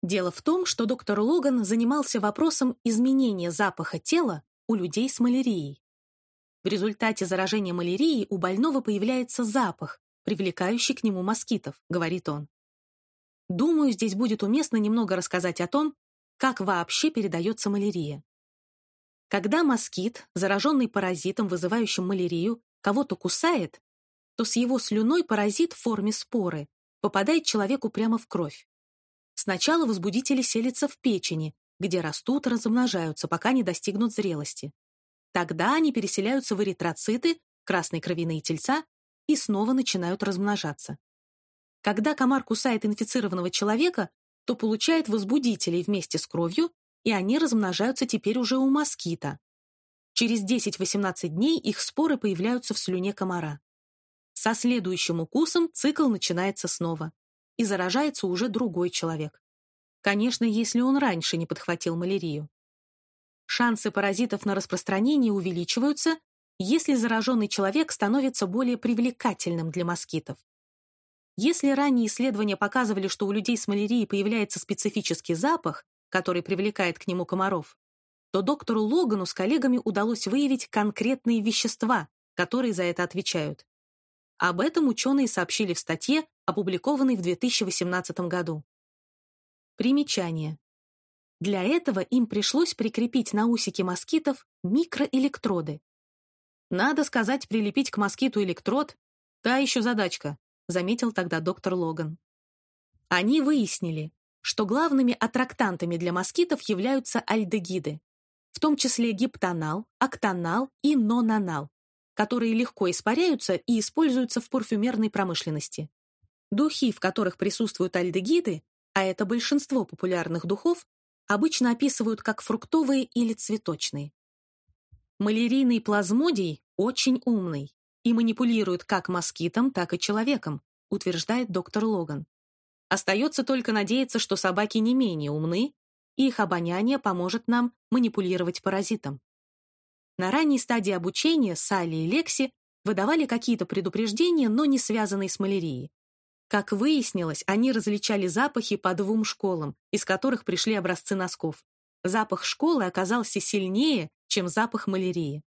Дело в том, что доктор Логан занимался вопросом изменения запаха тела у людей с малярией. В результате заражения малярией у больного появляется запах, привлекающий к нему москитов, говорит он. Думаю, здесь будет уместно немного рассказать о том, как вообще передается малярия. Когда москит, зараженный паразитом, вызывающим малярию, кого-то кусает, то с его слюной паразит в форме споры попадает человеку прямо в кровь. Сначала возбудители селятся в печени, где растут и размножаются, пока не достигнут зрелости. Тогда они переселяются в эритроциты, красные кровяные тельца, и снова начинают размножаться. Когда комар кусает инфицированного человека, то получает возбудителей вместе с кровью, и они размножаются теперь уже у москита. Через 10-18 дней их споры появляются в слюне комара. Со следующим укусом цикл начинается снова, и заражается уже другой человек. Конечно, если он раньше не подхватил малярию. Шансы паразитов на распространение увеличиваются, если зараженный человек становится более привлекательным для москитов. Если ранние исследования показывали, что у людей с малярией появляется специфический запах, который привлекает к нему комаров, то доктору Логану с коллегами удалось выявить конкретные вещества, которые за это отвечают. Об этом ученые сообщили в статье, опубликованной в 2018 году. Примечание. Для этого им пришлось прикрепить на усики москитов микроэлектроды. Надо сказать, прилепить к москиту электрод — та еще задачка, заметил тогда доктор Логан. Они выяснили, что главными аттрактантами для москитов являются альдегиды, в том числе гиптонал, октонал и нонанал, которые легко испаряются и используются в парфюмерной промышленности. Духи, в которых присутствуют альдегиды, а это большинство популярных духов, обычно описывают как фруктовые или цветочные. Малярийный плазмодий очень умный и манипулирует как москитом, так и человеком, утверждает доктор Логан. Остается только надеяться, что собаки не менее умны, и их обоняние поможет нам манипулировать паразитом. На ранней стадии обучения Салли и Лекси выдавали какие-то предупреждения, но не связанные с малярией. Как выяснилось, они различали запахи по двум школам, из которых пришли образцы носков. Запах школы оказался сильнее, чем запах малярии.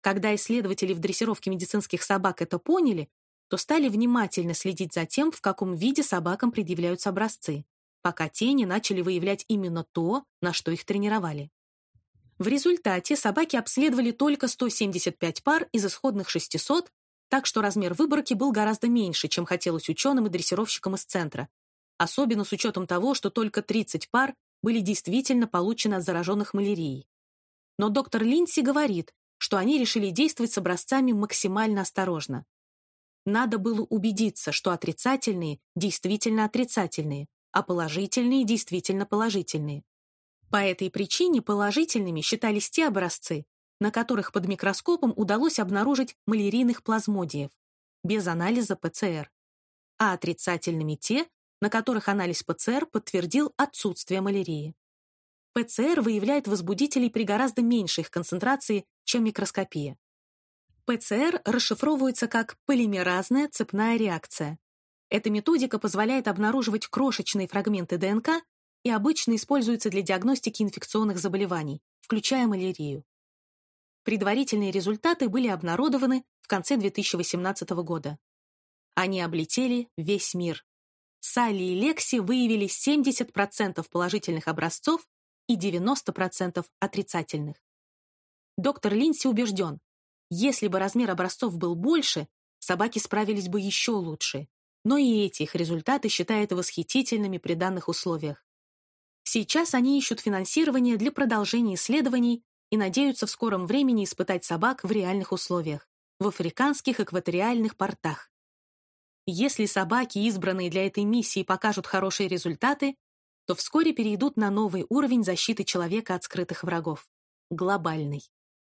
Когда исследователи в дрессировке медицинских собак это поняли, то стали внимательно следить за тем, в каком виде собакам предъявляются образцы, пока те не начали выявлять именно то, на что их тренировали. В результате собаки обследовали только 175 пар из исходных 600 так что размер выборки был гораздо меньше, чем хотелось ученым и дрессировщикам из центра, особенно с учетом того, что только 30 пар были действительно получены от зараженных малярией. Но доктор Линдси говорит, что они решили действовать с образцами максимально осторожно. Надо было убедиться, что отрицательные действительно отрицательные, а положительные действительно положительные. По этой причине положительными считались те образцы, на которых под микроскопом удалось обнаружить малярийных плазмодиев, без анализа ПЦР, а отрицательными те, на которых анализ ПЦР подтвердил отсутствие малярии. ПЦР выявляет возбудителей при гораздо меньшей их концентрации, чем микроскопия. ПЦР расшифровывается как полимеразная цепная реакция. Эта методика позволяет обнаруживать крошечные фрагменты ДНК и обычно используется для диагностики инфекционных заболеваний, включая малярию. Предварительные результаты были обнародованы в конце 2018 года. Они облетели весь мир. Салли и Лекси выявили 70% положительных образцов и 90% отрицательных. Доктор Линси убежден, если бы размер образцов был больше, собаки справились бы еще лучше. Но и эти их результаты считают восхитительными при данных условиях. Сейчас они ищут финансирование для продолжения исследований и надеются в скором времени испытать собак в реальных условиях, в африканских экваториальных портах. Если собаки, избранные для этой миссии, покажут хорошие результаты, то вскоре перейдут на новый уровень защиты человека от скрытых врагов — глобальный.